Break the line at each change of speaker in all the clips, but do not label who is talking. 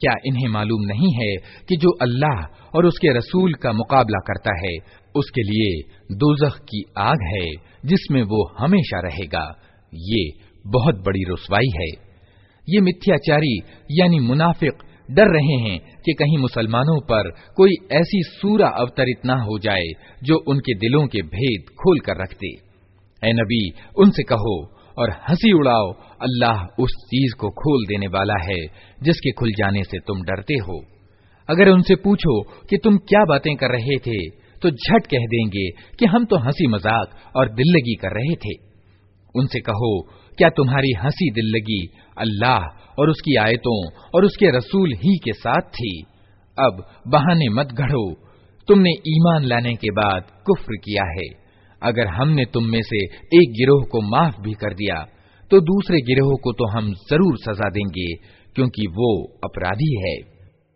क्या इन्हें मालूम नहीं है कि जो अल्लाह और उसके रसूल का मुकाबला करता है, उसके लिए दोजख की आग है, जिसमें वो हमेशा रहेगा। ये बहुत बड़ी रसवाई है। ये मिथ्याचारी यानी मुनाफिक डर रहे हैं कि कहीं मुसलमानों पर कोई ऐसी सूरा अवतरित ना हो जाए जो उनके दिलों के भेद खोल कर रख दे। ए नबी, उनसे कहो और हँसी उड़ाओ, अल्लाह उस चीज़ को खोल देने वाला है, जिसके खुल जाने से तुम डरते हो। अगर उनसे पूछो कि तुम क्या बातें कर रहे थे तो झट कह देंगे कि हम तो हँसी मज़ाक और दिल्लगी कर रहे थे। उनसे कहो, क्या तुम्हारी हँसी दिल्लगी अल्लाह और उसकी आयतों और उसके रसूल ही के साथ थी? अब बहाने मत घड़ो तुमने ईमान लाने के बाद कुफ्र किया है। अगर हमने तुम में से एक गिरोह को माफ भी कर दिया तो दूसरे गिरोह को तो हम जरूर सजा देंगे क्योंकि वो अपराधी है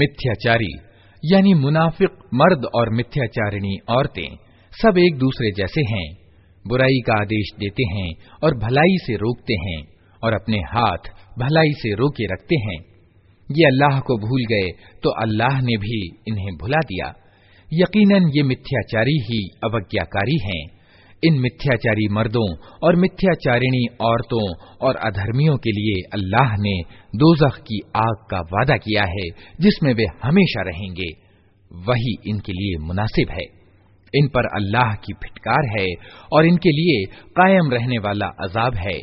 मिथ्याचारी यानी मुनाफिक मर्द और मिथ्याचारिणी औरतें सब एक दूसरे जैसे हैं। बुराई का आदेश देते हैं और भलाई से रोकते हैं और अपने हाथ भलाई से रोके रखते हैं। ये अल्लाह को भूल गए तो अल्लाह ने भी इन्हें भुला दिया। यकीनन ये मिथ्याचारी ही अवज्ञाकारी हैं। इन मिथ्याचारी मर्दों और मिथ्याचारिणी औरतों और अधर्मियों के लिए अल्लाह ने दोजख की आग का वादा किया है, जिसमें वे हमेशा रहेंगे। वही इनके लिए मुनासिब है। इन पर अल्लाह की फिटकार है और इनके लिए कायम रहने वाला अजाब है।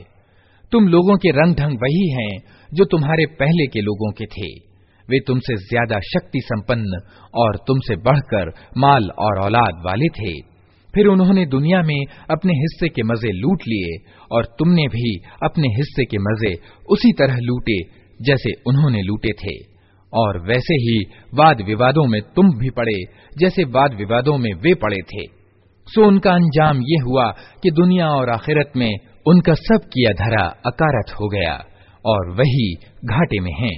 तुम लोगों के रंग ढंग वही हैं जो तुम्हारे पहले के लोगों के थे। वे तुमसे ज़्यादा शक्ति संपन्न और तुमसे बढ़कर माल और औलाद वाले थे। फिर उन्होंने दुनिया में अपने हिस्से के मज़े लूट लिए और तुमने भी अपने हिस्से के मज़े उसी तरह लूटे जैसे उन्होंने लूटे थे। और वैसे ही वाद विवादों में तुम भी पड़े जैसे वाद विवादों में वे पड़े थे सो उनका अंजाम ये हुआ कि दुनिया और आखिरत में उनका सब किया धरा अकारत हो गया और वही घाटे में हैं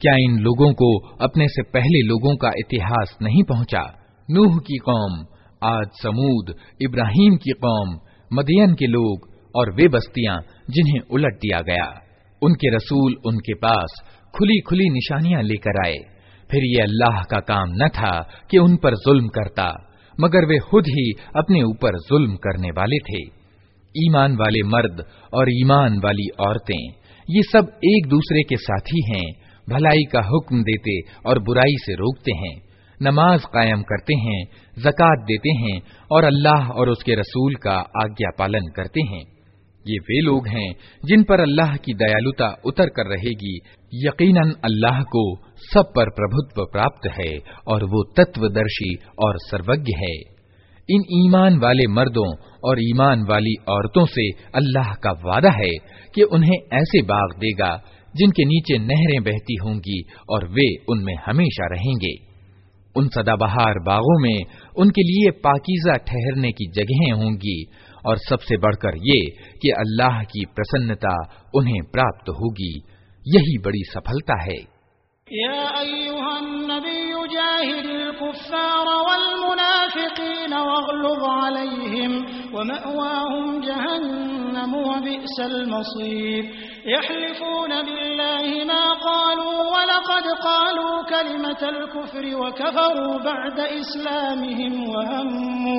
क्या इन लोगों को अपने से पहले लोगों का इतिहास नहीं पहुंचा नूह की कौम आज समूद इब्राहिम की कौम मदियन के लोग और वे बस्तियां जिन्हें उलट दिया गया उनके रसूल उनके पास खुली खुली निशानियाँ लेकर आए। फिर ये अल्लाह का काम न था कि उन पर जुल्म करता, मगर वे खुद ही अपने ऊपर जुल्म करने वाले थे। ईमान वाले मर्द और ईमान वाली औरतें, ये सब एक दूसरे के साथी हैं, भलाई का हुक्म देते और बुराई से रोकते हैं, नमाज़ कायम करते हैं, जक़ात देते हैं और अल्लाह और उसके रसूल का आज्ञा पालन करते हैं। ये वे लोग हैं जिन पर अल्लाह की दयालुता उतर कर रहेगी। यकीनन अल्लाह को सब पर प्रभुत्व प्राप्त है और वो तत्वदर्शी और सर्वज्ञ है। इन ईमान वाले मर्दों और ईमान वाली औरतों से अल्लाह का वादा है कि उन्हें ऐसे बाग देगा जिनके नीचे नहरें बहती होंगी और वे उनमें हमेशा रहेंगे। उन सदाबहार बागों में उनके लिए पाकिजा ठहरने की जगहें होंगी और सबसे बढ़कर ये कि अल्लाह की प्रसन्नता उन्हें प्राप्त होगी यही बड़ी सफलता है
यहलिफून बिल्लाहि मा क़ालू वलक़द क़ालू कलिमतल कुफ्रि वकफ़रू बअद इस्लामिहिम वहम्मू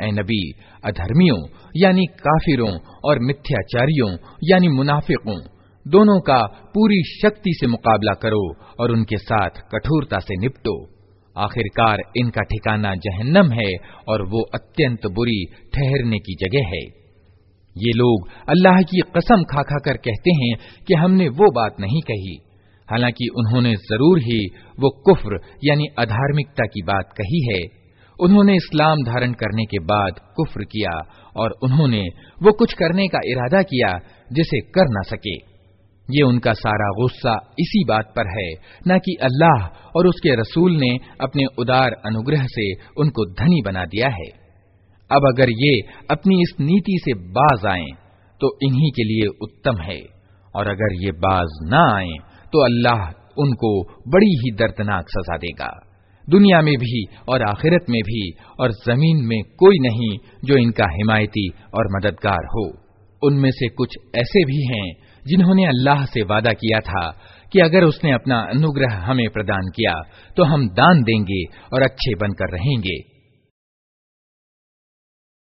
ए नबी, अधर्मियों, यानी काफिरों और मिथ्याचारियों, यानी मुनाफिकों, दोनों का पूरी शक्ति से मुकाबला करो और उनके साथ कठोरता से निपटो। आखिरकार इनका ठिकाना जहन्नम है और वो अत्यंत बुरी ठहरने की जगह है। ये लोग अल्लाह की कसम खा खा कर कहते हैं कि हमने वो बात नहीं कही। हालाँकि उन्होंने ज़रूर ही वो कुफ्र यानी अधार्मिकता की बात कही है। उन्होंने इस्लाम धारण करने के बाद कुफ्र किया और उन्होंने वो कुछ करने का इरादा किया जिसे कर ना सके। ये उनका सारा गुस्सा इसी बात पर है, न कि अल्लाह और उसके रसूल ने अपने उदार अनुग्रह से उनको धनी बना दिया है। अब अगर ये अपनी इस नीति से बाज आए तो इन्हीं के लिए उत्तम है। और अगर ये बाज न आए तो अल्लाह उनको बड़ी ही दर्दनाक सजा देगा। दुनिया में भी और आखिरत में भी और ज़मीन में कोई नहीं जो इनका हिमायती और मददगार हो। उनमें से कुछ ऐसे भी हैं जिन्होंने अल्लाह से वादा किया था कि अगर उसने अपना अनुग्रह हमें प्रदान किया तो हम दान देंगे और अच्छे बनकर रहेंगे।